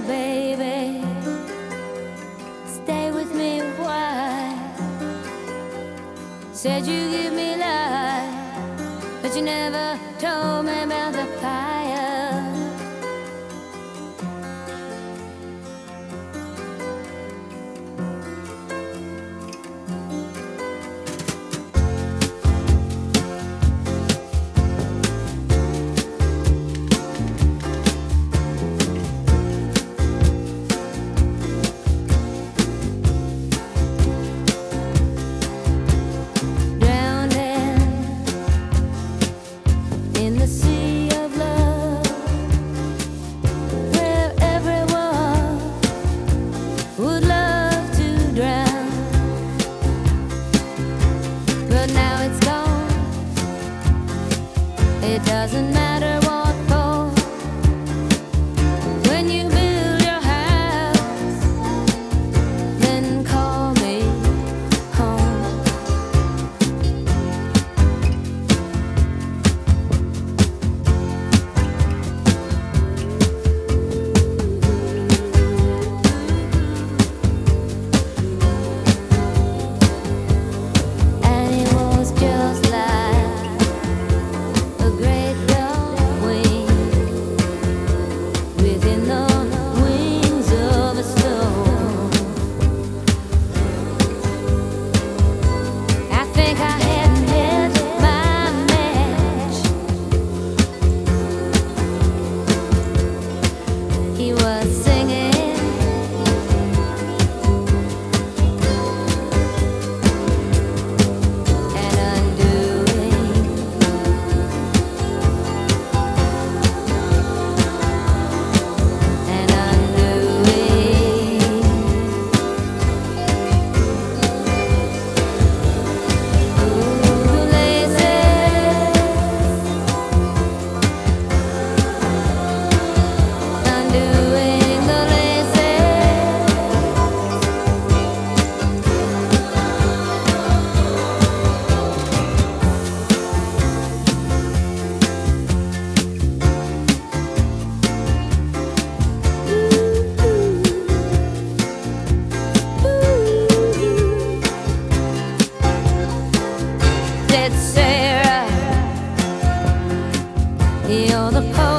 Baby. Stay with me a. Said you give me life, but you never told me the post.